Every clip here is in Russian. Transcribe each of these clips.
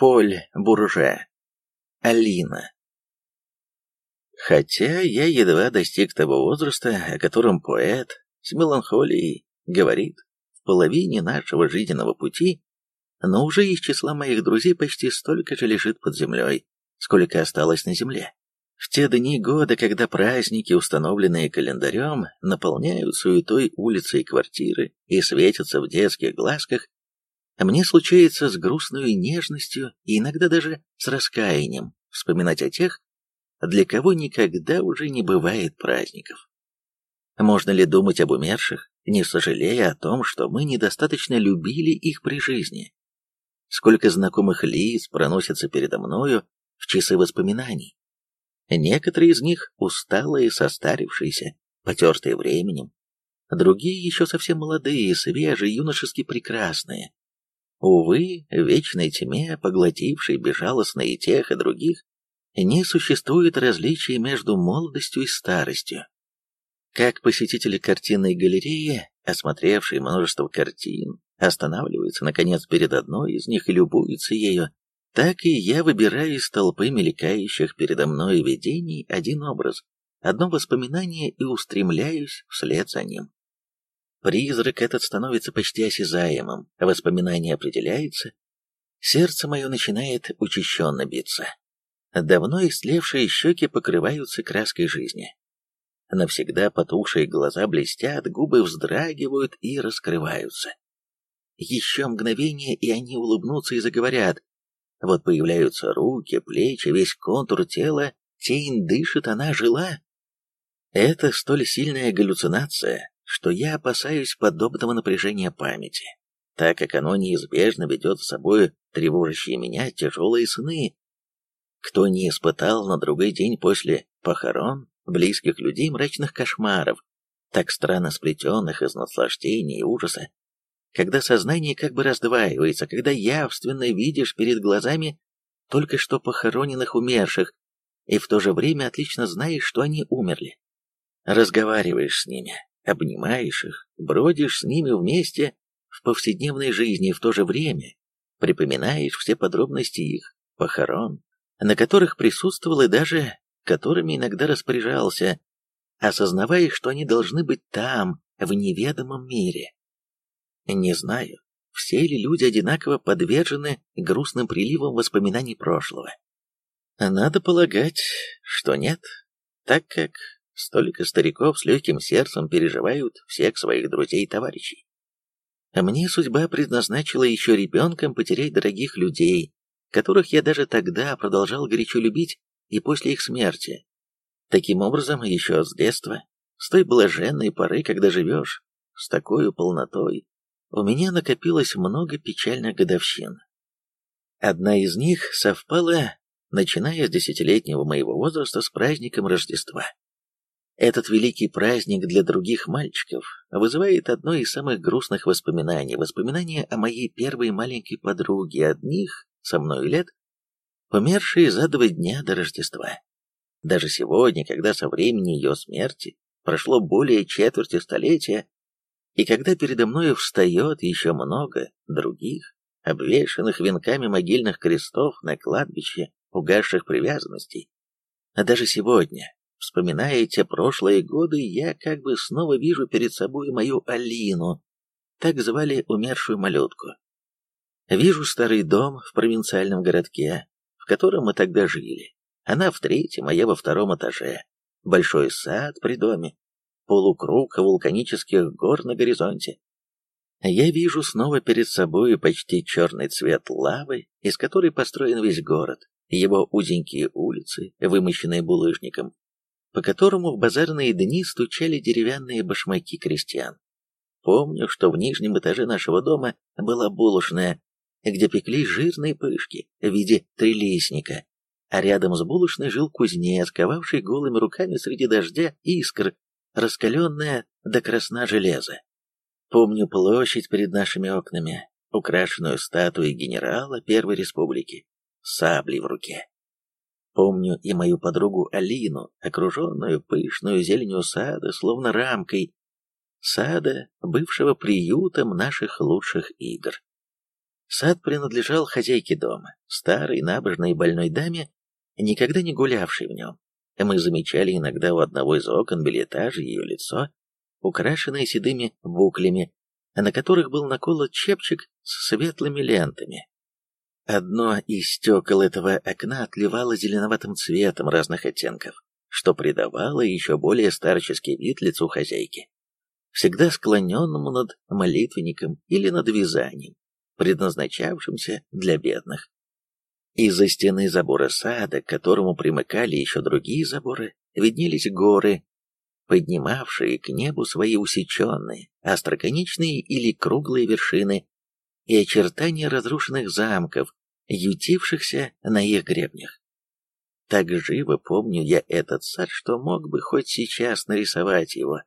Поль Бурже. Алина. Хотя я едва достиг того возраста, о котором поэт с меланхолией говорит в половине нашего жизненного пути, но уже из числа моих друзей почти столько же лежит под землей, сколько осталось на земле. В те дни года, когда праздники, установленные календарем, наполняют суетой улицы и квартиры и светятся в детских глазках, мне случается с грустной нежностью и иногда даже с раскаянием вспоминать о тех, для кого никогда уже не бывает праздников. Можно ли думать об умерших, не сожалея о том, что мы недостаточно любили их при жизни? Сколько знакомых лиц проносятся передо мною в часы воспоминаний. Некоторые из них усталые, состарившиеся, потертые временем, другие еще совсем молодые, свежие, юношески прекрасные. Увы, в вечной тьме, поглотившей безжалостно и тех, и других, не существует различия между молодостью и старостью. Как посетители картинной галереи, осмотревшие множество картин, останавливаются, наконец, перед одной из них и любуются ею, так и я выбираю из толпы мелькающих передо мной видений один образ, одно воспоминание и устремляюсь вслед за ним. Призрак этот становится почти осязаемым, воспоминание определяется, сердце мое начинает учащенно биться. Давно истлевшие щеки покрываются краской жизни. Навсегда потухшие глаза блестят, губы вздрагивают и раскрываются. Еще мгновение, и они улыбнутся и заговорят. Вот появляются руки, плечи, весь контур тела, тень дышит, она жила. Это столь сильная галлюцинация, что я опасаюсь подобного напряжения памяти, так как оно неизбежно ведет с собой тревожащие меня тяжелые сны. Кто не испытал на другой день после похорон близких людей мрачных кошмаров, так странно сплетенных из наслаждения и ужаса, когда сознание как бы раздваивается, когда явственно видишь перед глазами только что похороненных умерших, и в то же время отлично знаешь, что они умерли. Разговариваешь с ними, обнимаешь их, бродишь с ними вместе в повседневной жизни и в то же время припоминаешь все подробности их похорон, на которых присутствовал и даже которыми иногда распоряжался, осознавая, что они должны быть там, в неведомом мире. Не знаю, все ли люди одинаково подвержены грустным приливам воспоминаний прошлого. Надо полагать, что нет, так как Столько стариков с легким сердцем переживают всех своих друзей и товарищей. А мне судьба предназначила еще ребенком потерять дорогих людей, которых я даже тогда продолжал горячо любить и после их смерти. Таким образом, еще с детства, с той блаженной поры, когда живешь, с такой полнотой, у меня накопилось много печальных годовщин. Одна из них совпала, начиная с десятилетнего моего возраста, с праздником Рождества. Этот великий праздник для других мальчиков вызывает одно из самых грустных воспоминаний, воспоминания о моей первой маленькой подруге, одних со мной лет, умершей за два дня до Рождества. Даже сегодня, когда со времени ее смерти прошло более четверти столетия, и когда передо мной встает еще много других, обвешанных венками могильных крестов на кладбище угасших привязанностей, а даже сегодня, Вспоминая те прошлые годы, я как бы снова вижу перед собой мою Алину, так звали умершую малютку. Вижу старый дом в провинциальном городке, в котором мы тогда жили. Она в третьем, а я во втором этаже. Большой сад при доме, полукруг вулканических гор на горизонте. Я вижу снова перед собой почти черный цвет лавы, из которой построен весь город, его узенькие улицы, вымощенные булыжником, по которому в базарные дни стучали деревянные башмаки крестьян. Помню, что в нижнем этаже нашего дома была булочная, где пекли жирные пышки в виде трилистника, а рядом с булочной жил кузнец, ковавший голыми руками среди дождя искр, раскаленное до красна железо. Помню площадь перед нашими окнами, украшенную статуей генерала Первой Республики, саблей в руке. Помню и мою подругу Алину, окруженную пышную зеленью сада, словно рамкой, сада, бывшего приютом наших лучших игр. Сад принадлежал хозяйке дома, старой, набожной больной даме, никогда не гулявшей в нем. Мы замечали иногда у одного из окон билетажа ее лицо, украшенное седыми буклями, на которых был наколот чепчик с светлыми лентами. Одно из стекол этого окна отливало зеленоватым цветом разных оттенков, что придавало еще более старческий вид лицу хозяйки, всегда склоненному над молитвенником или над вязанием, предназначавшимся для бедных. Из-за стены забора сада, к которому примыкали еще другие заборы, виднелись горы, поднимавшие к небу свои усеченные, остроконечные или круглые вершины и очертания разрушенных замков, ютившихся на их гребнях. Так живо помню я этот сад, что мог бы хоть сейчас нарисовать его,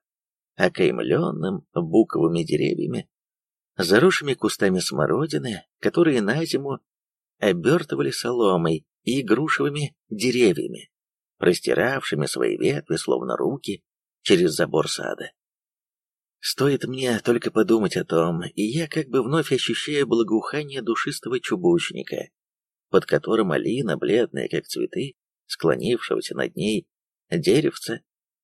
окаймленным буковыми деревьями, заросшими кустами смородины, которые на зиму обертывали соломой и грушевыми деревьями, простиравшими свои ветви, словно руки, через забор сада. Стоит мне только подумать о том, и я как бы вновь ощущаю благоухание душистого чубучника, под которым Алина, бледная как цветы, склонившегося над ней деревца,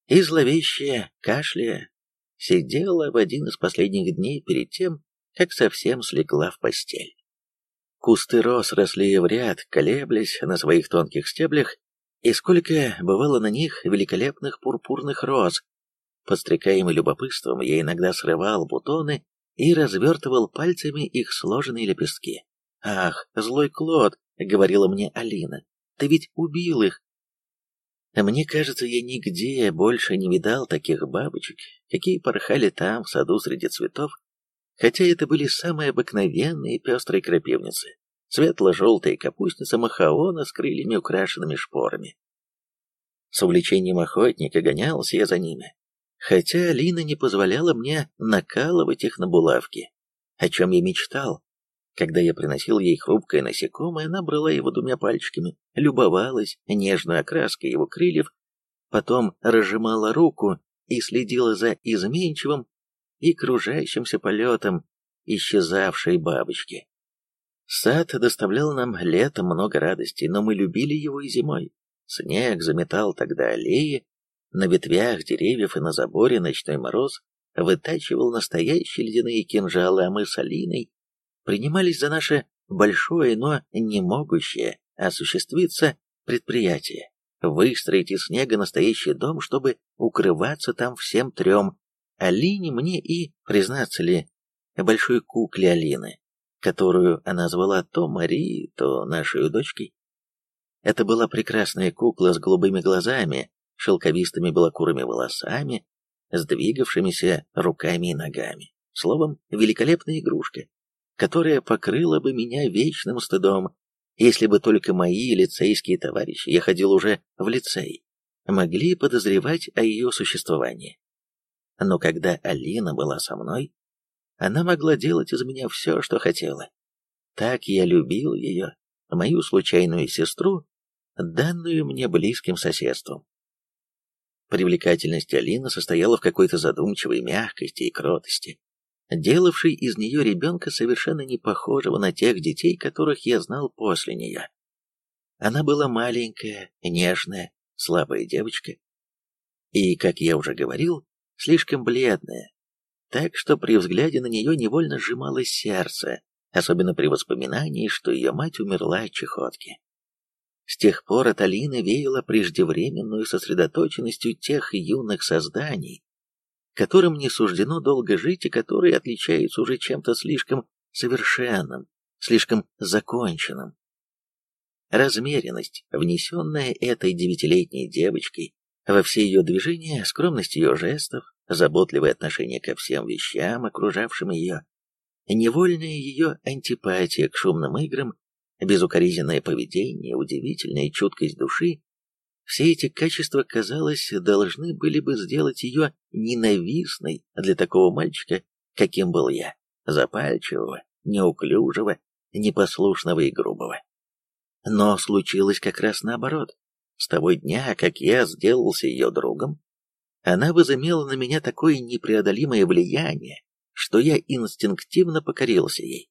и зловещая, кашляя, сидела в один из последних дней перед тем, как совсем слегла в постель. Кусты роз росли в ряд, колеблясь на своих тонких стеблях, и сколько бывало на них великолепных пурпурных роз. Подстрекаемый любопытством, я иногда срывал бутоны и развертывал пальцами их сложенные лепестки. «Ах, злой Клод!» — говорила мне Алина. «Ты ведь убил их!» Мне кажется, я нигде больше не видал таких бабочек, какие порхали там, в саду среди цветов, хотя это были самые обыкновенные пестрые крапивницы, светло-желтые капустница махаона с крыльями, украшенными шпорами. С увлечением охотника гонялся я за ними, хотя Алина не позволяла мне накалывать их на булавки, о чем я мечтал. Когда я приносил ей хрупкое насекомое, она брала его двумя пальчиками, любовалась нежной окраской его крыльев, потом разжимала руку и следила за изменчивым и кружащимся полетом исчезавшей бабочки. Сад доставлял нам летом много радости, но мы любили его и зимой. Снег заметал тогда аллеи, на ветвях деревьев и на заборе ночной мороз вытачивал настоящие ледяные кинжалы, а мы с Алиной принимались за наше большое, но не могущее осуществиться предприятие выстроить из снега настоящий дом, чтобы укрываться там всем трем, Алине, мне и, признаться ли, большой кукле Алины, которую она звала то Марией, то нашей дочкой. Это была прекрасная кукла с голубыми глазами, шелковистыми белокурыми волосами, с двигавшимися руками и ногами. Словом, великолепная игрушка, которая покрыла бы меня вечным стыдом, если бы только мои лицейские товарищи, я ходил уже в лицей, могли подозревать о ее существовании. Но когда Алина была со мной, она могла делать из меня все, что хотела. Так я любил ее, мою случайную сестру, данную мне близким соседством. Привлекательность Алины состояла в какой-то задумчивой мягкости и кротости, делавшей из нее ребенка совершенно не похожего на тех детей, которых я знал после нее. Она была маленькая, нежная, слабая девочка. И, как я уже говорил, слишком бледная, так что при взгляде на нее невольно сжималось сердце, особенно при воспоминании, что ее мать умерла от чехотки. С тех пор от Алины веяло преждевременную сосредоточенностью тех юных созданий, которым не суждено долго жить и которые отличаются уже чем-то слишком совершенным, слишком законченным. Размеренность, внесенная этой девятилетней девочкой во все ее движения, скромность ее жестов, заботливое отношение ко всем вещам, окружавшим ее, невольная ее антипатия к шумным играм, безукоризненное поведение, удивительная чуткость души, все эти качества, казалось, должны были бы сделать ее ненавистной для такого мальчика, каким был я, запальчивого, неуклюжего, непослушного и грубого. Но случилось как раз наоборот. С того дня, как я сделался ее другом, она возымела на меня такое непреодолимое влияние, что я инстинктивно покорился ей.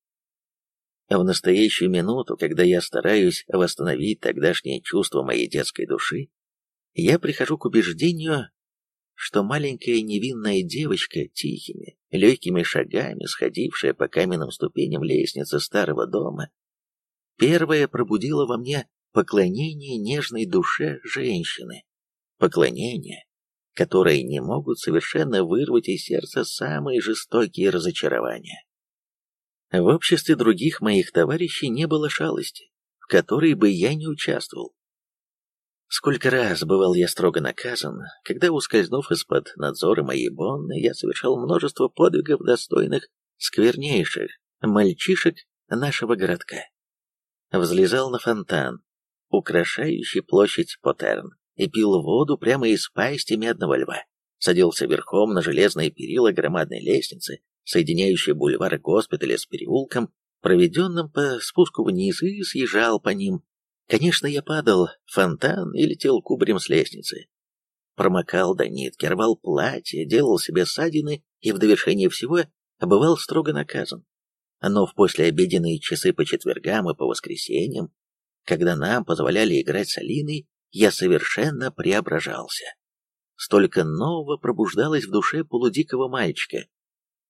В настоящую минуту, когда я стараюсь восстановить тогдашнее чувство моей детской души, я прихожу к убеждению, что маленькая невинная девочка тихими, легкими шагами, сходившая по каменным ступеням лестницы старого дома, первая пробудила во мне поклонение нежной душе женщины, поклонение, которое не могут совершенно вырвать из сердца самые жестокие разочарования. В обществе других моих товарищей не было шалости, в которой бы я не участвовал. Сколько раз бывал я строго наказан, когда, ускользнув из-под надзора моей Бонны, я совершал множество подвигов достойных сквернейших мальчишек нашего городка. Взлезал на фонтан, украшающий площадь Потерн, и пил воду прямо из пасти медного льва. Садился верхом на железные перила громадной лестницы, соединяющий бульвар госпиталя с переулком, проведенным по спуску вниз, и съезжал по ним. Конечно, я падал в фонтан и летел кубарем с лестницы. Промокал до нитки, рвал платье, делал себе ссадины и в довершение всего бывал строго наказан. Но в послеобеденные часы по четвергам и по воскресеньям, когда нам позволяли играть с Алиной, я совершенно преображался. Столько нового пробуждалось в душе полудикого мальчика,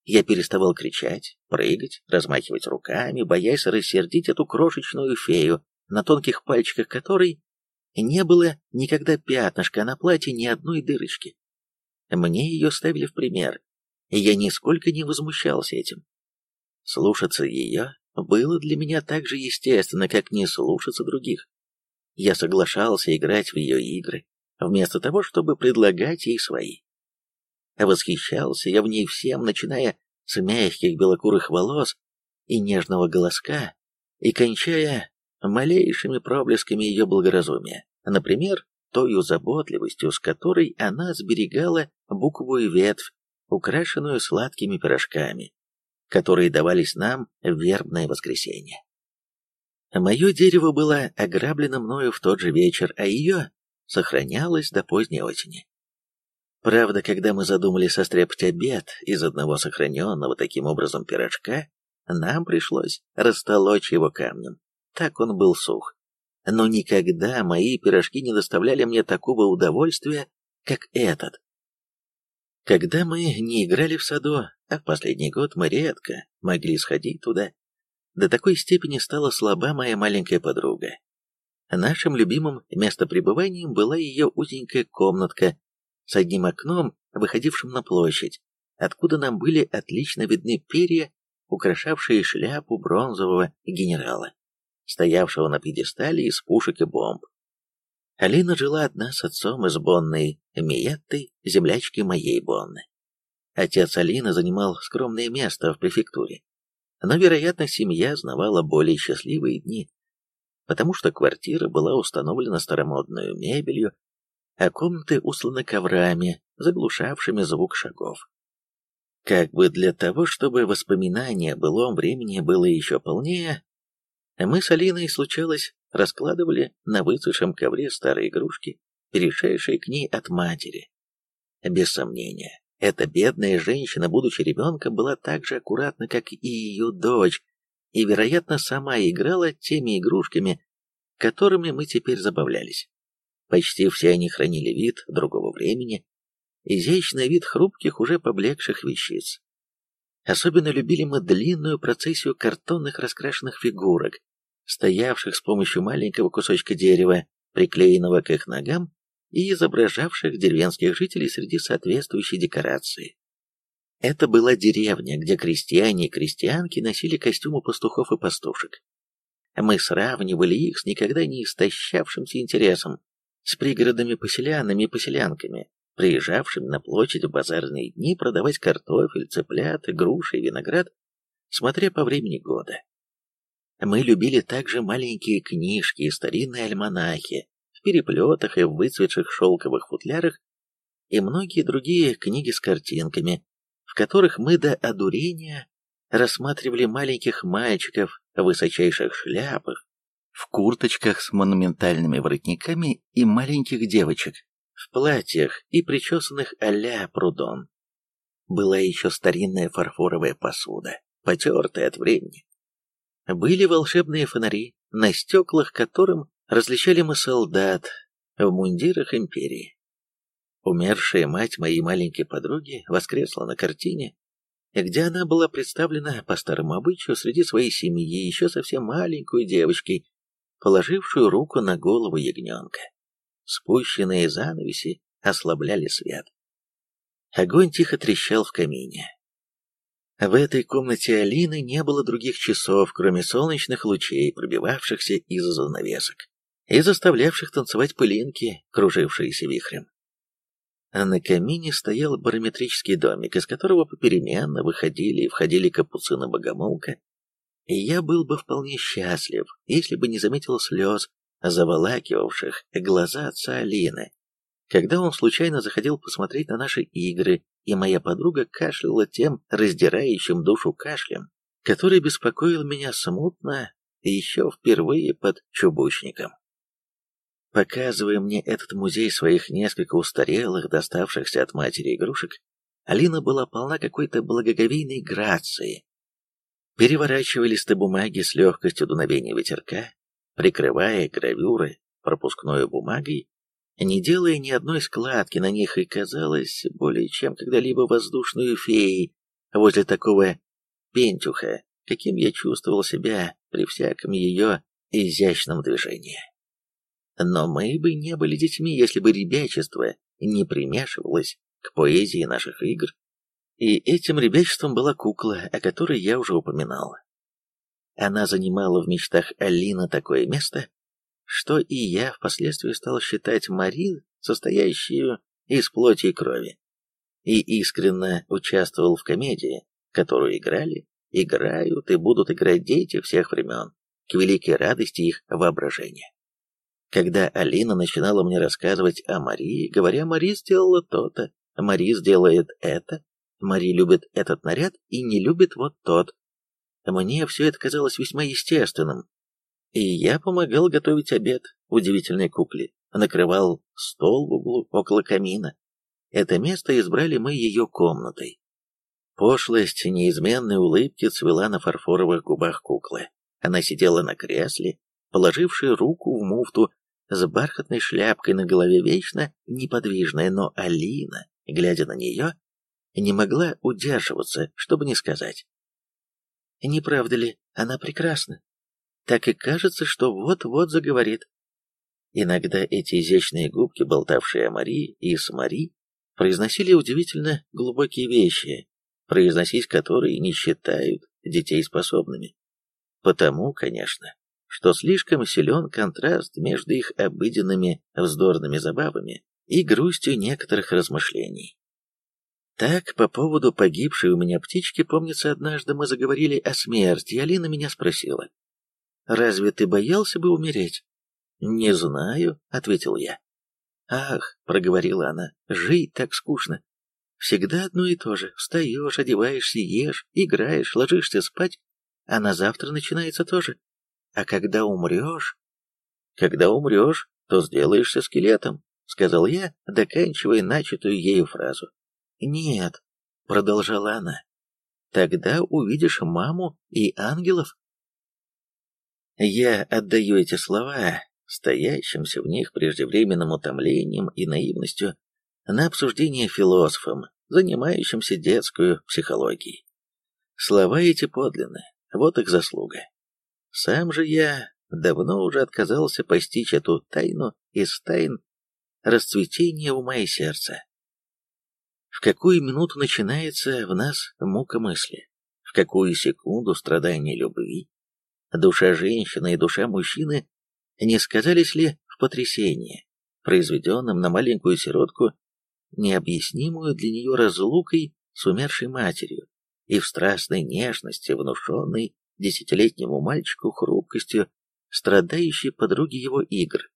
я переставал кричать, прыгать, размахивать руками, боясь рассердить эту крошечную фею, на тонких пальчиках которой не было никогда пятнышка, а на платье ни одной дырочки. Мне ее ставили в пример, и я нисколько не возмущался этим. Слушаться ее было для меня так же естественно, как не слушаться других. Я соглашался играть в ее игры, вместо того, чтобы предлагать ей свои. Восхищался я в ней всем, начиная с мягких белокурых волос и нежного голоска, и кончая малейшими проблесками ее благоразумия, например, тою заботливостью, с которой она сберегала буквую ветвь, украшенную сладкими пирожками, которые давались нам в вербное воскресенье. Мое дерево было ограблено мною в тот же вечер, а ее сохранялось до поздней осени. Правда, когда мы задумали состряпать обед из одного сохраненного таким образом пирожка, нам пришлось растолочь его камнем. Так он был сух. Но никогда мои пирожки не доставляли мне такого удовольствия, как этот. Когда мы не играли в саду, а в последний год мы редко могли сходить туда, до такой степени стала слаба моя маленькая подруга. Нашим любимым местопребыванием была ее узенькая комнатка с одним окном, выходившим на площадь, откуда нам были отлично видны перья, украшавшие шляпу бронзового генерала, стоявшего на пьедестале из пушек и бомб. Алина жила одна с отцом из Бонной, Миеттой, землячки моей Бонны. Отец Алины занимал скромное место в префектуре, но, вероятно, семья знавала более счастливые дни, потому что квартира была установлена старомодной мебелью а комнаты усланы коврами, заглушавшими звук шагов. Как бы для того, чтобы воспоминание о былом времени было еще полнее, мы с Алиной, случалось, раскладывали на высохшем ковре старые игрушки, перешедшие к ней от матери. Без сомнения, эта бедная женщина, будучи ребенком, была так же аккуратна, как и ее дочь, и, вероятно, сама играла теми игрушками, которыми мы теперь забавлялись. Почти все они хранили вид другого времени, изящный вид хрупких, уже поблекших вещиц. Особенно любили мы длинную процессию картонных раскрашенных фигурок, стоявших с помощью маленького кусочка дерева, приклеенного к их ногам, и изображавших деревенских жителей среди соответствующей декорации. Это была деревня, где крестьяне и крестьянки носили костюмы пастухов и пастушек. Мы сравнивали их с никогда не истощавшимся интересом, с пригородными поселянами и поселянками, приезжавшими на площадь в базарные дни продавать картофель, цыплят, груши и виноград, смотря по времени года. Мы любили также маленькие книжки и старинные альманахи в переплетах и в выцветших шелковых футлярах и многие другие книги с картинками, в которых мы до одурения рассматривали маленьких мальчиков в высочайших шляпах, в курточках с монументальными воротниками и маленьких девочек в платьях и причесанных а-ля Прудон. Была еще старинная фарфоровая посуда, потертая от времени. были волшебные фонари, на стеклах которым различали мы солдат в мундирах империи. Умершая мать моей маленькой подруги воскресла на картине, где она была представлена по старому обычаю среди своей семьи еще совсем маленькой девочкой, положившую руку на голову ягненка. Спущенные занавеси ослабляли свет. Огонь тихо трещал в камине. В этой комнате Алины не было других часов, кроме солнечных лучей, пробивавшихся из-за занавесок и заставлявших танцевать пылинки, кружившиеся вихрем. На камине стоял барометрический домик, из которого попеременно выходили и входили капуцина-богомолка, и я был бы вполне счастлив, если бы не заметил слез, заволакивавших глаза отца Алины, когда он случайно заходил посмотреть на наши игры, и моя подруга кашляла тем раздирающим душу кашлем, который беспокоил меня смутно еще впервые под чубучником. Показывая мне этот музей своих несколько устарелых, доставшихся от матери игрушек, Алина была полна какой-то благоговейной грации. Переворачивая листы бумаги с легкостью дуновения ветерка, прикрывая гравюры пропускной бумагой, не делая ни одной складки на них, и казалось более чем когда-либо воздушную феей возле такого пентюха, каким я чувствовал себя при всяком ее изящном движении. Но мы бы не были детьми, если бы ребячество не примешивалось к поэзии наших игр. И этим ребячеством была кукла, о которой я уже упоминал. Она занимала в мечтах Алина такое место, что и я впоследствии стал считать Мари, состоящую из плоти и крови, и искренне участвовал в комедии, которую играли, играют и будут играть дети всех времен, к великой радости их воображения. Когда Алина начинала мне рассказывать о Марии, говоря, Мари сделала то-то, Мари сделает это, Мари любит этот наряд и не любит вот тот. Мне все это казалось весьма естественным. И я помогал готовить обед удивительной кукле, накрывал стол в углу около камина. Это место избрали мы ее комнатой. Пошлость неизменной улыбки цвела на фарфоровых губах куклы. Она сидела на кресле, положившая руку в муфту с бархатной шляпкой на голове вечно неподвижная, но Алина, глядя на нее, не могла удерживаться, чтобы не сказать. Не правда ли, она прекрасна? Так и кажется, что вот-вот заговорит. Иногда эти изящные губки, болтавшие о Марии и с Мари, произносили удивительно глубокие вещи, произносить которые не считают детей способными. Потому, конечно, что слишком силен контраст между их обыденными вздорными забавами и грустью некоторых размышлений. Так, по поводу погибшей у меня птички, помнится, однажды мы заговорили о смерти, и Алина меня спросила. «Разве ты боялся бы умереть?» «Не знаю», — ответил я. «Ах», — проговорила она, — «жить так скучно. Всегда одно и то же. Встаешь, одеваешься, ешь, играешь, ложишься спать, а на завтра начинается то же. А когда умрешь... Когда умрешь, то сделаешься скелетом, сказал я, доканчивая начатую ею фразу. Нет, продолжала она, тогда увидишь маму и ангелов. Я отдаю эти слова стоящимся в них преждевременным утомлением и наивностью на обсуждение философом, занимающимся детскую психологией. Слова эти подлинны, вот их заслуга. Сам же я давно уже отказался постичь эту тайну из тайн расцветения ума и сердца. В какую минуту начинается в нас мука мысли, в какую секунду страдания любви, душа женщины и душа мужчины не сказались ли в потрясении, произведенном на маленькую сиротку, необъяснимую для нее разлукой с умершей матерью и в страстной нежности, внушенной десятилетнему мальчику хрупкостью, страдающей подруги его игр.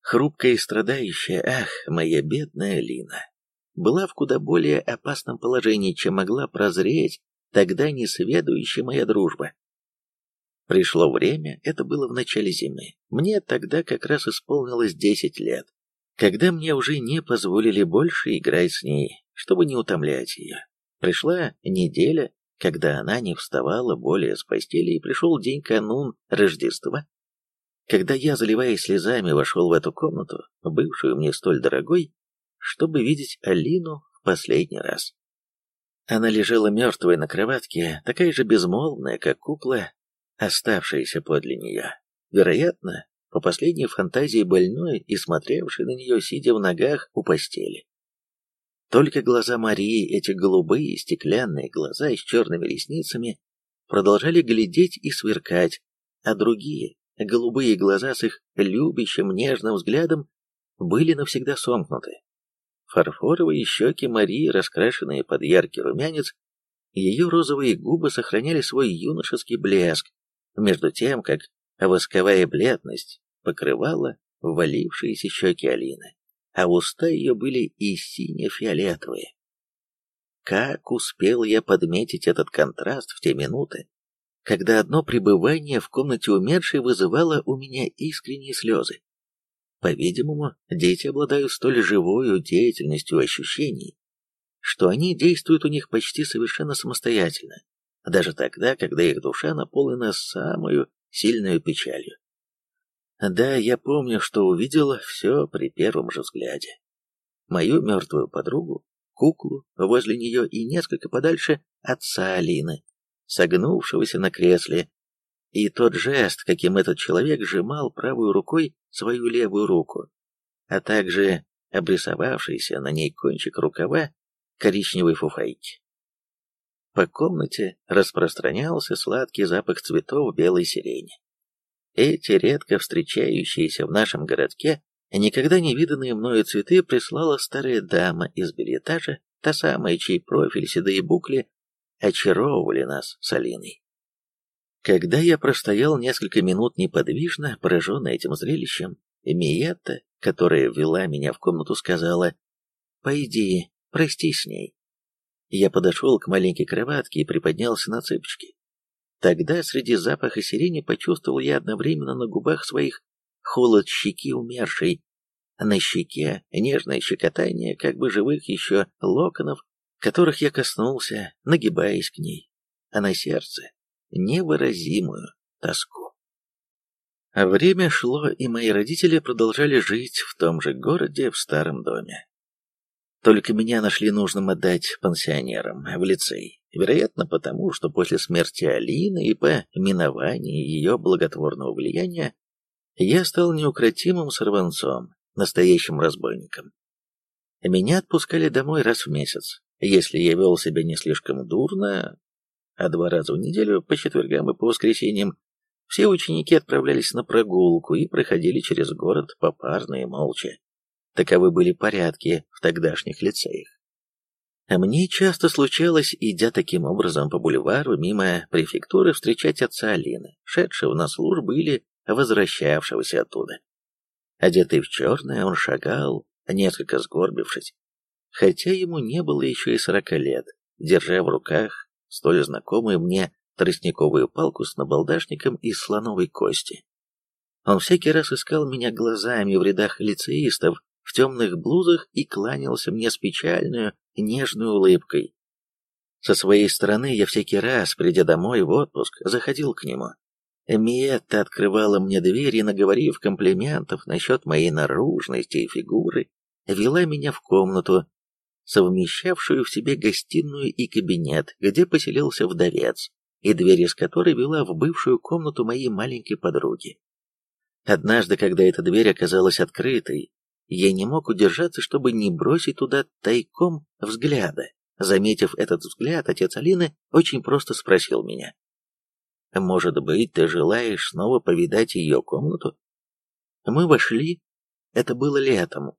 Хрупкая и страдающая, ах, моя бедная Лина, была в куда более опасном положении, чем могла прозреть тогда несведущая моя дружба. Пришло время, это было в начале зимы. Мне тогда как раз исполнилось десять лет, когда мне уже не позволили больше играть с ней, чтобы не утомлять ее. Пришла неделя, когда она не вставала более с постели и пришел день канун Рождества, когда я, заливаясь слезами, вошел в эту комнату, бывшую мне столь дорогой, чтобы видеть Алину в последний раз. Она лежала мертвой на кроватке, такая же безмолвная, как кукла, оставшаяся подле нее. Вероятно, по последней фантазии больной и смотревшей на нее, сидя в ногах у постели. Только глаза Марии, эти голубые стеклянные глаза с черными ресницами, продолжали глядеть и сверкать, а другие, голубые глаза с их любящим нежным взглядом, были навсегда сомкнуты. Фарфоровые щеки Марии, раскрашенные под яркий румянец, ее розовые губы сохраняли свой юношеский блеск, между тем, как восковая бледность покрывала ввалившиеся щеки Алины а уста ее были и сине-фиолетовые. Как успел я подметить этот контраст в те минуты, когда одно пребывание в комнате умершей вызывало у меня искренние слезы. По-видимому, дети обладают столь живою деятельностью ощущений, что они действуют у них почти совершенно самостоятельно, даже тогда, когда их душа наполнена самую сильную печалью. Да, я помню, что увидел все при первом же взгляде. Мою мертвую подругу, куклу возле нее и несколько подальше отца Алины, согнувшегося на кресле, и тот жест, каким этот человек сжимал правой рукой свою левую руку, а также обрисовавшийся на ней кончик рукава коричневой фуфайки. По комнате распространялся сладкий запах цветов белой сирени. Эти редко встречающиеся в нашем городке, никогда не виданные мною цветы прислала старая дама из бельетажа, та самая, чей профиль седые букли очаровывали нас с Алиной. Когда я простоял несколько минут неподвижно, пораженный этим зрелищем, Миетта, которая ввела меня в комнату, сказала «Пойди, прости с ней». Я подошел к маленькой кроватке и приподнялся на цыпочки. Тогда среди запаха сирени почувствовал я одновременно на губах своих холод щеки умершей, на щеке нежное щекотание как бы живых еще локонов, которых я коснулся, нагибаясь к ней, а на сердце невыразимую тоску. А время шло, и мои родители продолжали жить в том же городе, в старом доме. Только меня нашли нужным отдать пансионерам в лицей. Вероятно, потому, что после смерти Алины и по миновании ее благотворного влияния я стал неукротимым сорванцом, настоящим разбойником. Меня отпускали домой раз в месяц, если я вел себя не слишком дурно, а два раза в неделю, по четвергам и по воскресеньям, все ученики отправлялись на прогулку и проходили через город попарно и молча. Таковы были порядки в тогдашних лицеях. Мне часто случалось, идя таким образом по бульвару мимо префектуры, встречать отца Алины, шедшего на службу или возвращавшегося оттуда. Одетый в черное, он шагал, несколько сгорбившись, хотя ему не было еще и сорока лет, держа в руках столь знакомую мне тростниковую палку с набалдашником из слоновой кости. Он всякий раз искал меня глазами в рядах лицеистов, в темных блузах и кланялся мне с печальную, нежной улыбкой. Со своей стороны я всякий раз, придя домой в отпуск, заходил к нему. Миетта открывала мне дверь и, наговорив комплиментов насчет моей наружности и фигуры, вела меня в комнату, совмещавшую в себе гостиную и кабинет, где поселился вдовец, и дверь из которой вела в бывшую комнату моей маленькой подруги. Однажды, когда эта дверь оказалась открытой, я не мог удержаться, чтобы не бросить туда тайком взгляда. Заметив этот взгляд, отец Алины очень просто спросил меня. «Может быть, ты желаешь снова повидать ее комнату?» Мы вошли, это было летом.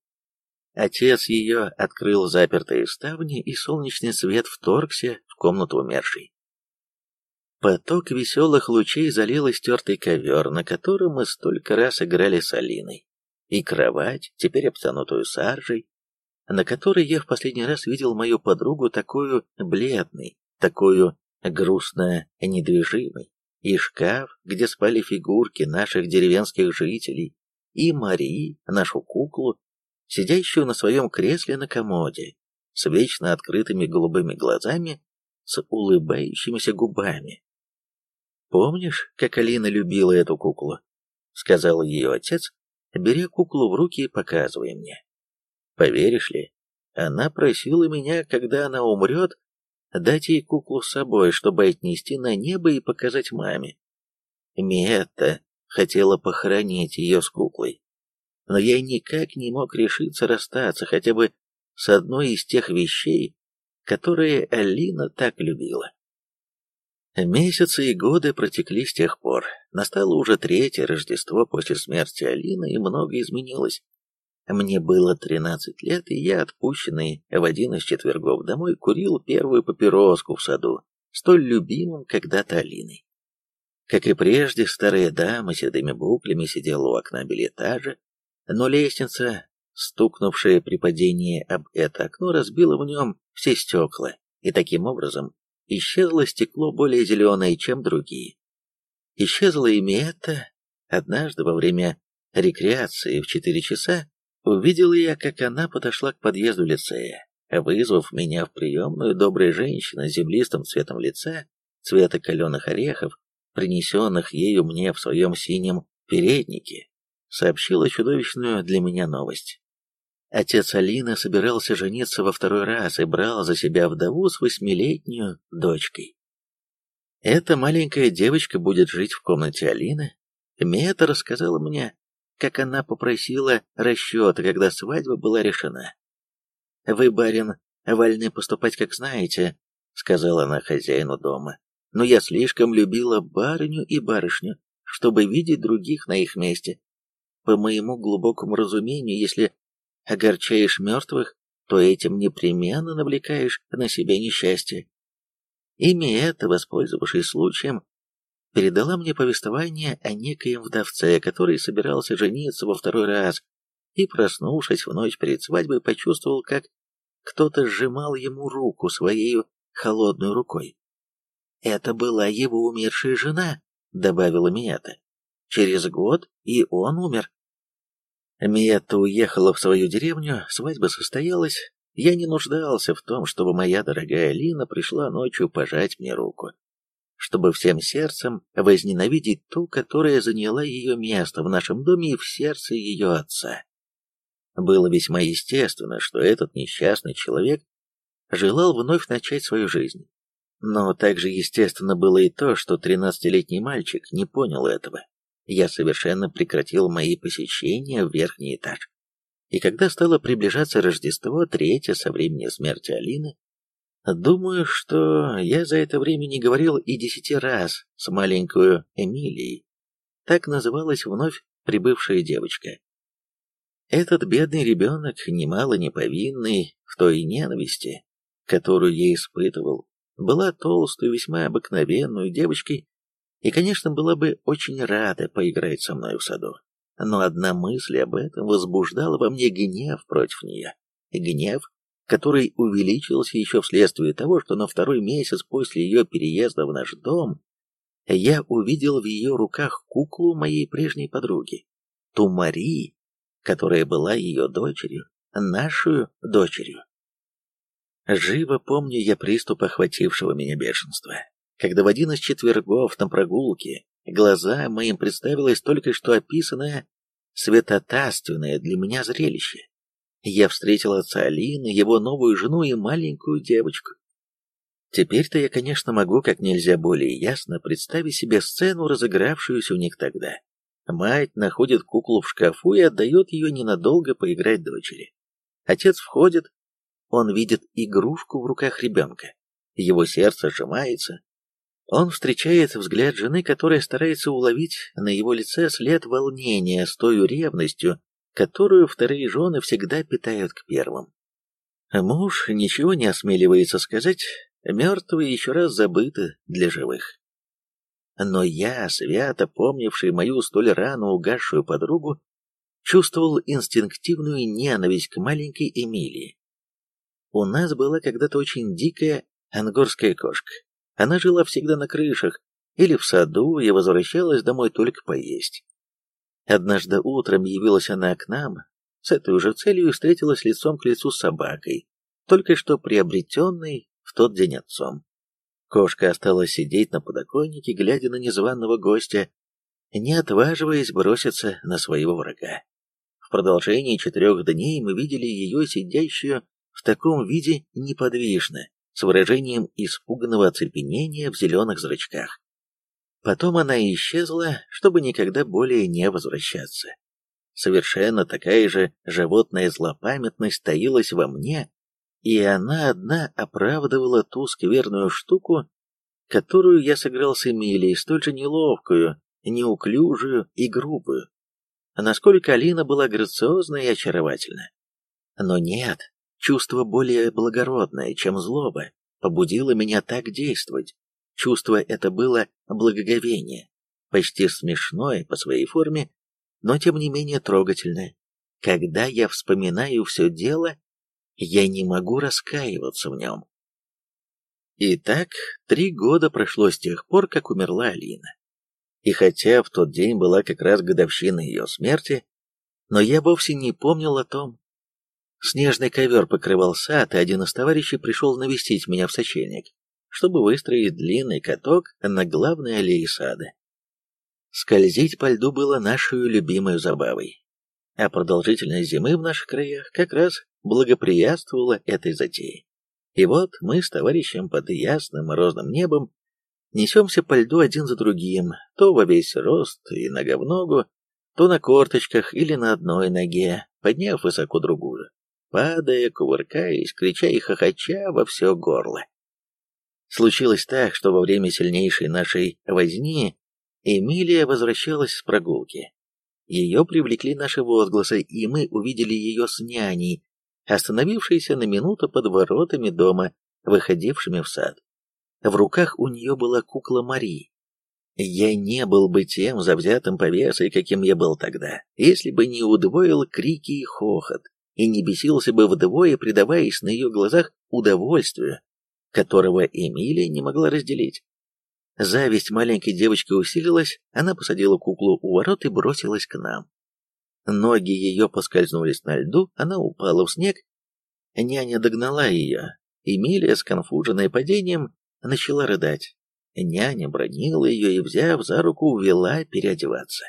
Отец ее открыл запертые ставни, и солнечный свет вторгся в комнату умершей. Поток веселых лучей залил истертый ковер, на котором мы столько раз играли с Алиной и кровать, теперь обтянутую саржей, на которой я в последний раз видел мою подругу такую бледной, такую грустно недвижимой, и шкаф, где спали фигурки наших деревенских жителей, и Марии, нашу куклу, сидящую на своем кресле на комоде, с вечно открытыми голубыми глазами, с улыбающимися губами. «Помнишь, как Алина любила эту куклу?» — сказал ее отец, беря куклу в руки и показывая мне. «Поверишь ли, она просила меня, когда она умрет, дать ей куклу с собой, чтобы отнести на небо и показать маме. Миетта хотела похоронить ее с куклой, но я никак не мог решиться расстаться хотя бы с одной из тех вещей, которые Алина так любила. Месяцы и годы протекли с тех пор. Настало уже третье Рождество после смерти Алины, и многое изменилось. Мне было 13 лет, и я, отпущенный в один из четвергов домой, курил первую папироску в саду, столь любимым когда-то Алиной. Как и прежде, старая дама с седыми буклями сидела у окна билетажа, но лестница, стукнувшая при падении об это окно, разбила в нем все стекла, и таким образом исчезло стекло более зеленое, чем другие. Исчезло и это. Однажды во время рекреации в четыре часа увидел я, как она подошла к подъезду лицея, вызвав меня в приемную добрая женщина с землистым цветом лица, цвета каленых орехов, принесенных ею мне в своем синем переднике, сообщила чудовищную для меня новость. Отец Алины собирался жениться во второй раз и брал за себя вдову с восьмилетнюю дочкой. Эта маленькая девочка будет жить в комнате Алины. Мета рассказала мне, как она попросила расчета, когда свадьба была решена. «Вы, барин, вольны поступать, как знаете», — сказала она хозяину дома но я слишком любила барыню и барышню, чтобы видеть других на их месте. По моему глубокому разумению, если огорчаешь мертвых, то этим непременно навлекаешь на себя несчастье. Ими это, воспользовавшись случаем, передала мне повествование о некоем вдовце, который собирался жениться во второй раз, и, проснувшись в ночь перед свадьбой, почувствовал, как кто-то сжимал ему руку своей холодной рукой. Это была его умершая жена, добавила Мията. Через год и он умер. Мията уехала в свою деревню, свадьба состоялась. Я не нуждался в том, чтобы моя дорогая Лина пришла ночью пожать мне руку, чтобы всем сердцем возненавидеть ту, которая заняла ее место в нашем доме и в сердце ее отца. Было весьма естественно, что этот несчастный человек желал вновь начать свою жизнь. Но также естественно было и то, что тринадцатилетний мальчик не понял этого. Я совершенно прекратил мои посещения в верхний этаж. И когда стало приближаться Рождество, третье со времени смерти Алины, думаю, что я за это время не говорил и десяти раз с маленькую Эмилией. Так называлась вновь прибывшая девочка. Этот бедный ребенок, немало не повинный в той ненависти, которую я испытывал, была толстой, весьма обыкновенной девочкой и, конечно, была бы очень рада поиграть со мной в саду. Но одна мысль об этом возбуждала во мне гнев против нее. Гнев, который увеличился еще вследствие того, что на второй месяц после ее переезда в наш дом я увидел в ее руках куклу моей прежней подруги, ту Мари, которая была ее дочерью, нашу дочерью. Живо помню я приступ охватившего меня бешенства, когда в один из четвергов на прогулке глаза моим представилось только что описанное светотатственное для меня зрелище. Я встретил отца Алины, его новую жену и маленькую девочку. Теперь-то я, конечно, могу как нельзя более ясно представить себе сцену, разыгравшуюся у них тогда. Мать находит куклу в шкафу и отдает ее ненадолго поиграть дочери. Отец входит, он видит игрушку в руках ребенка. Его сердце сжимается. Он встречает взгляд жены, которая старается уловить на его лице след волнения с той ревностью, которую вторые жены всегда питают к первым. Муж ничего не осмеливается сказать, мертвые еще раз забыты для живых. Но я, свято помнивший мою столь рано угасшую подругу, чувствовал инстинктивную ненависть к маленькой Эмилии. У нас была когда-то очень дикая ангорская кошка. Она жила всегда на крышах или в саду и возвращалась домой только поесть. Однажды утром явилась она к нам, с этой уже целью встретилась лицом к лицу с собакой, только что приобретенной в тот день отцом. Кошка осталась сидеть на подоконнике, глядя на незваного гостя, не отваживаясь броситься на своего врага. В продолжении четырех дней мы видели ее сидящую в таком виде неподвижно, с выражением испуганного оцепенения в зеленых зрачках. Потом она исчезла, чтобы никогда более не возвращаться. Совершенно такая же животная злопамятность таилась во мне, и она одна оправдывала ту скверную штуку, которую я сыграл с Эмилией, столь же неловкую, неуклюжую и грубую. Насколько Алина была грациозна и очаровательна. Но нет, чувство более благородное, чем злоба, побудило меня так действовать. Чувство это было благоговение, почти смешное по своей форме, но тем не менее трогательное. Когда я вспоминаю все дело, я не могу раскаиваться в нем. Итак, три года прошло с тех пор, как умерла Алина. И хотя в тот день была как раз годовщина ее смерти, но я вовсе не помнил о том. Снежный ковер покрывал сад, и один из товарищей пришел навестить меня в сочельник, чтобы выстроить длинный каток на главной аллее сада. Скользить по льду было нашей любимой забавой, а продолжительность зимы в наших краях как раз благоприятствовала этой затее. И вот мы с товарищем под ясным морозным небом несемся по льду один за другим, то во весь рост и нога в ногу, то на корточках или на одной ноге, подняв высоко другую, падая, кувыркаясь, крича и хохоча во все горло. Случилось так, что во время сильнейшей нашей возни Эмилия возвращалась с прогулки. Ее привлекли наши возгласы, и мы увидели ее с няней, остановившейся на минуту под воротами дома, выходившими в сад. В руках у нее была кукла Мари. Я не был бы тем завзятым повесой, каким я был тогда, если бы не удвоил крики и хохот, и не бесился бы вдвое, предаваясь на ее глазах удовольствию, которого Эмилия не могла разделить. Зависть маленькой девочки усилилась, она посадила куклу у ворот и бросилась к нам. Ноги ее поскользнулись на льду, она упала в снег. Няня догнала ее. Эмилия, сконфуженная падением, начала рыдать. Няня бронила ее и, взяв за руку, увела переодеваться.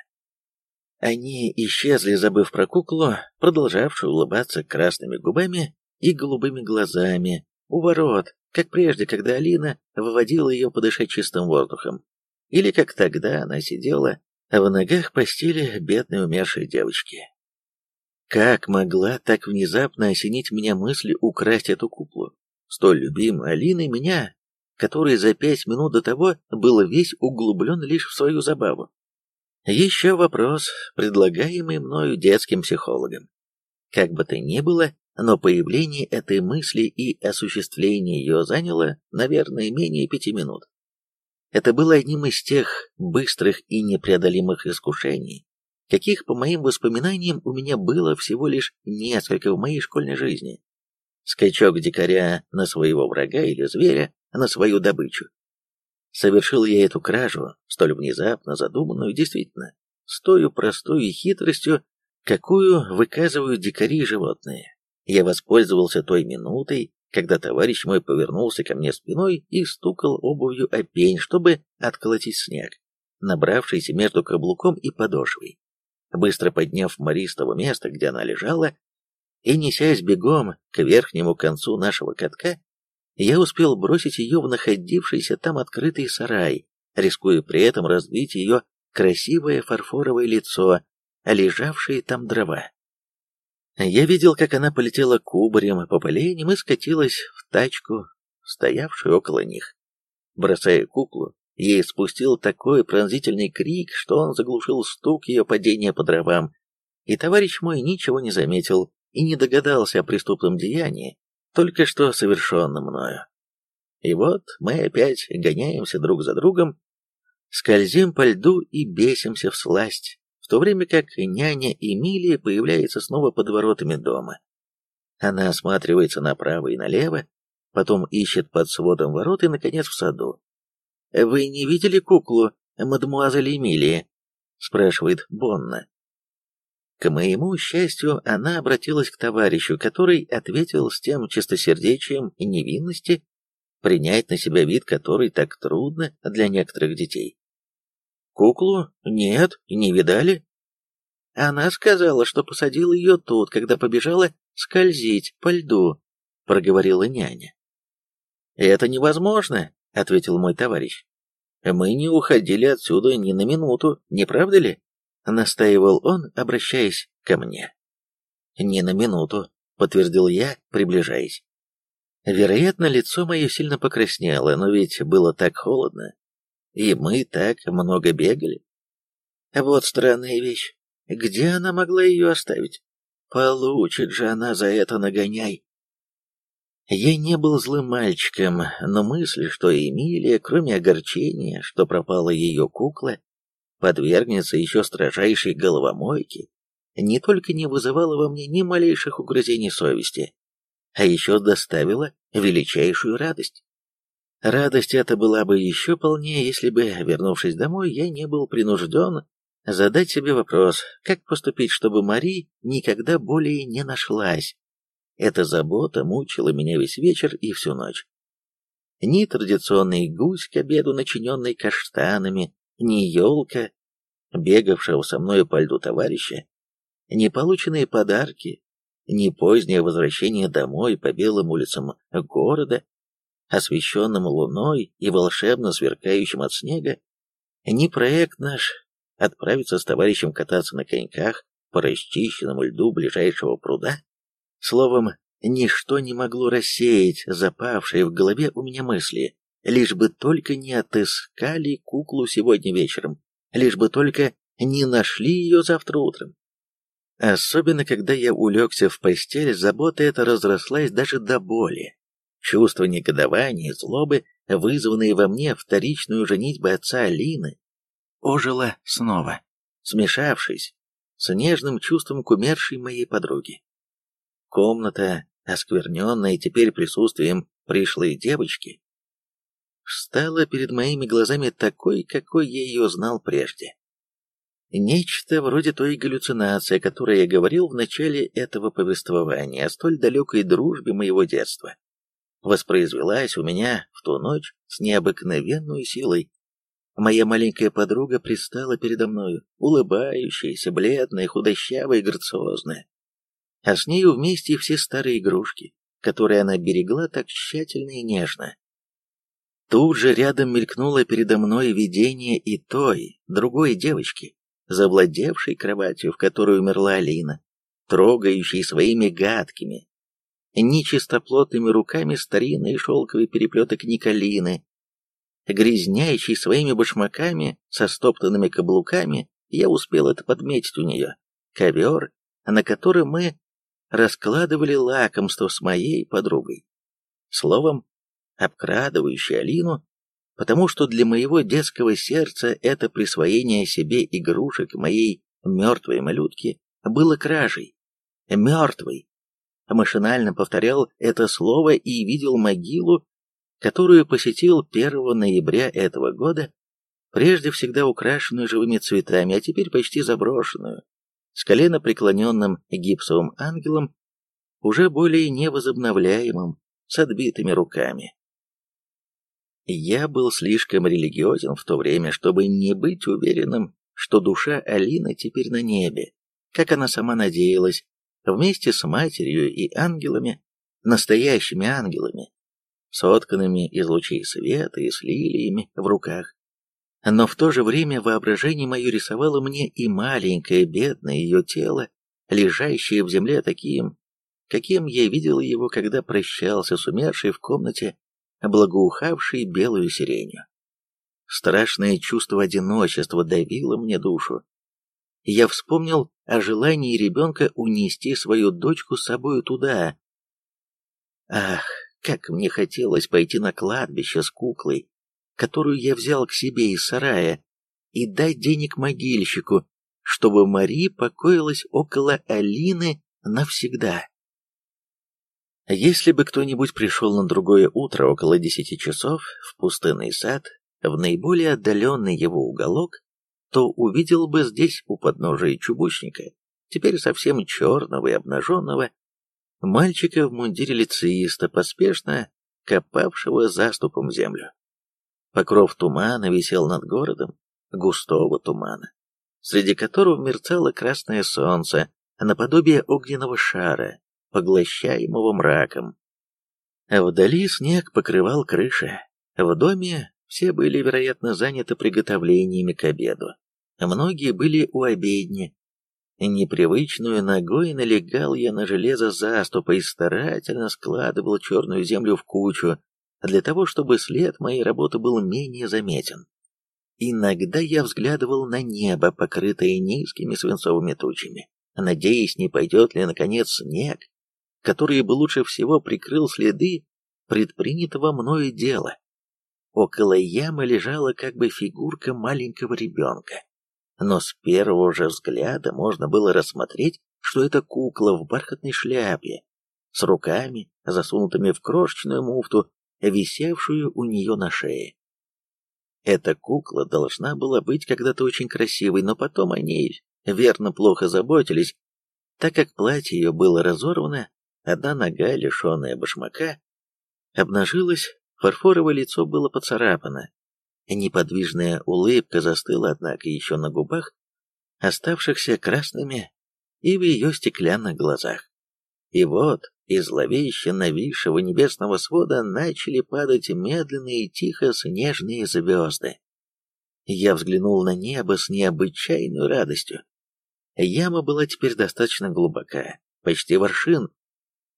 Они исчезли, забыв про куклу, продолжавшую улыбаться красными губами и голубыми глазами, у ворот, как прежде, когда Алина выводила ее подышать чистым воздухом, или как тогда она сидела в ногах постели бедной умершей девочки. Как могла так внезапно осенить меня мысль украсть эту куклу, столь любимую Алиной меня, который за пять минут до того был весь углублен лишь в свою забаву? Еще вопрос, предлагаемый мною детским психологом. Как бы то ни было, но появление этой мысли и осуществление ее заняло, наверное, менее пяти минут. Это было одним из тех быстрых и непреодолимых искушений, каких, по моим воспоминаниям, у меня было всего лишь несколько в моей школьной жизни. Скачок дикаря на своего врага или зверя, на свою добычу. Совершил я эту кражу, столь внезапно задуманную, действительно, с той простой хитростью, какую выказывают дикари и животные. Я воспользовался той минутой, когда товарищ мой повернулся ко мне спиной и стукал обувью о пень, чтобы отколотить снег, набравшийся между каблуком и подошвой. Быстро подняв Мари с того места, где она лежала, и несясь бегом к верхнему концу нашего катка, я успел бросить ее в находившийся там открытый сарай, рискуя при этом разбить ее красивое фарфоровое лицо, лежавшие там дрова. Я видел, как она полетела кубарем по поленям и скатилась в тачку, стоявшую около них. Бросая куклу, ей спустил такой пронзительный крик, что он заглушил стук ее падения по дровам, и товарищ мой ничего не заметил и не догадался о преступном деянии, только что совершенном мною. И вот мы опять гоняемся друг за другом, скользим по льду и бесимся в сласть, в то время как няня Эмилия появляется снова под воротами дома. Она осматривается направо и налево, потом ищет под сводом ворот и, наконец, в саду. «Вы не видели куклу, мадемуазель Эмилия?» — спрашивает Бонна. К моему счастью, она обратилась к товарищу, который ответил с тем чистосердечием и невинности, принять на себя вид, который так трудно для некоторых детей. Куклу? Нет, не видали? Она сказала, что посадила ее тут, когда побежала скользить по льду, проговорила няня. Это невозможно, ответил мой товарищ. Мы не уходили отсюда ни на минуту, не правда ли? Настаивал он, обращаясь ко мне. Ни на минуту, подтвердил я, приближаясь. Вероятно, лицо мое сильно покраснело, но ведь было так холодно. И мы так много бегали. Вот странная вещь. Где она могла ее оставить? Получит же она за это нагоняй. Я не был злым мальчиком, но мысль, что Эмилия, кроме огорчения, что пропала ее кукла, подвергнется еще строжайшей головомойке, не только не вызывала во мне ни малейших угрызений совести, а еще доставила величайшую радость. Радость эта была бы еще полнее, если бы, вернувшись домой, я не был принужден задать себе вопрос, как поступить, чтобы Мари никогда более не нашлась. Эта забота мучила меня весь вечер и всю ночь. Ни традиционный гусь к обеду, начиненный каштанами, ни елка, бегавшего со мной по льду товарища, ни полученные подарки, ни позднее возвращение домой по белым улицам города, освещенным луной и волшебно сверкающим от снега, ни проект наш отправиться с товарищем кататься на коньках по расчищенному льду ближайшего пруда, словом, ничто не могло рассеять запавшие в голове у меня мысли, лишь бы только не отыскали куклу сегодня вечером, лишь бы только не нашли ее завтра утром. Особенно, когда я улегся в постель, забота эта разрослась даже до боли. Чувство негодования и злобы, вызванные во мне вторичную женитьбу отца Алины, ожило снова, смешавшись с нежным чувством к умершей моей подруги. Комната, оскверненная теперь присутствием пришлой девочки, стала перед моими глазами такой, какой я ее знал прежде. Нечто вроде той галлюцинации, о которой я говорил в начале этого повествования, о столь далекой дружбе моего детства, воспроизвелась у меня в ту ночь с необыкновенной силой. Моя маленькая подруга предстала передо мною, улыбающаяся, бледная, худощавая и грациозная. А с нею вместе все старые игрушки, которые она берегла так тщательно и нежно. Тут же рядом мелькнуло передо мной видение и той, другой девочки, завладевшей кроватью, в которой умерла Алина, трогающей своими гадкими, нечистоплотными руками старинные шелковые переплеты Николины, грязнящей своими башмаками со стоптанными каблуками, я успел это подметить у нее, ковер, на котором мы раскладывали лакомство с моей подругой. Словом, обкрадывающий Алину потому что для моего детского сердца это присвоение себе игрушек моей мертвой малютки было кражей. Мертвой. Машинально повторял это слово и видел могилу, которую посетил 1 ноября этого года, прежде всегда украшенную живыми цветами, а теперь почти заброшенную, с колено преклоненным гипсовым ангелом, уже более невозобновляемым, с отбитыми руками. Я был слишком религиозен в то время, чтобы не быть уверенным, что душа Алины теперь на небе, как она сама надеялась, вместе с матерью и ангелами, настоящими ангелами, сотканными из лучей света и с лилиями в руках. Но в то же время воображение мое рисовало мне и маленькое бедное ее тело, лежащее в земле таким, каким я видел его, когда прощался с умершей в комнате благоухавший белую сиренью. Страшное чувство одиночества давило мне душу. Я вспомнил о желании ребенка унести свою дочку с собой туда. Ах, как мне хотелось пойти на кладбище с куклой, которую я взял к себе из сарая, и дать денег могильщику, чтобы Мари покоилась около Алины навсегда. Если бы кто-нибудь пришел на другое утро около десяти часов в пустынный сад, в наиболее отдаленный его уголок, то увидел бы здесь у подножия чубучника, теперь совсем черного и обнаженного, мальчика в мундире лицеиста, поспешно, копавшего заступом землю. Покров тумана висел над городом, густого тумана, среди которого мерцало красное солнце, наподобие огненного шара, поглощаемого мраком. Вдали снег покрывал крыши. В доме все были, вероятно, заняты приготовлениями к обеду. Многие были у обедни. Непривычную ногой налегал я на железо заступа и старательно складывал черную землю в кучу, для того, чтобы след моей работы был менее заметен. Иногда я взглядывал на небо, покрытое низкими свинцовыми тучами, надеясь, не пойдет ли, наконец, снег, который бы лучше всего прикрыл следы предпринятого мною дела. Около ямы лежала как бы фигурка маленького ребенка. Но с первого же взгляда можно было рассмотреть, что это кукла в бархатной шляпе, с руками, засунутыми в крошечную муфту, висевшую у нее на шее. Эта кукла должна была быть когда-то очень красивой, но потом о ней верно плохо заботились, так как платье ее было разорвано, одна нога, лишенная башмака, обнажилась, фарфоровое лицо было поцарапано. Неподвижная улыбка застыла, однако, еще на губах, оставшихся красными и в ее стеклянных глазах. И вот из зловеще нависшего небесного свода начали падать медленные и тихо снежные звезды. Я взглянул на небо с необычайной радостью. Яма была теперь достаточно глубока, почти воршин.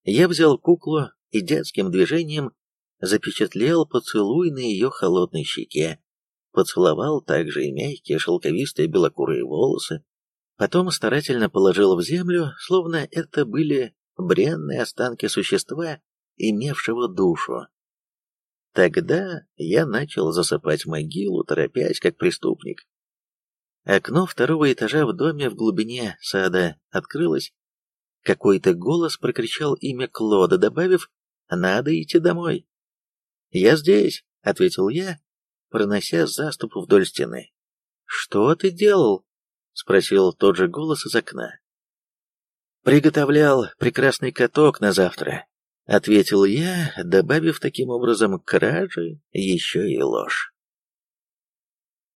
Я взял куклу и детским движением запечатлел поцелуй на ее холодной щеке, поцеловал также и мягкие шелковистые белокурые волосы, потом старательно положил в землю, словно это были бренные останки существа, имевшего душу. Тогда я начал засыпать могилу, торопясь, как преступник. Окно второго этажа в доме в глубине сада открылось. Какой-то голос прокричал имя Клода, добавив «Надо идти домой». «Я здесь», — ответил я, пронося заступ вдоль стены. «Что ты делал?» — спросил тот же голос из окна. «Приготовлял прекрасный каток на завтра», — ответил я, добавив таким образом к краже еще и ложь.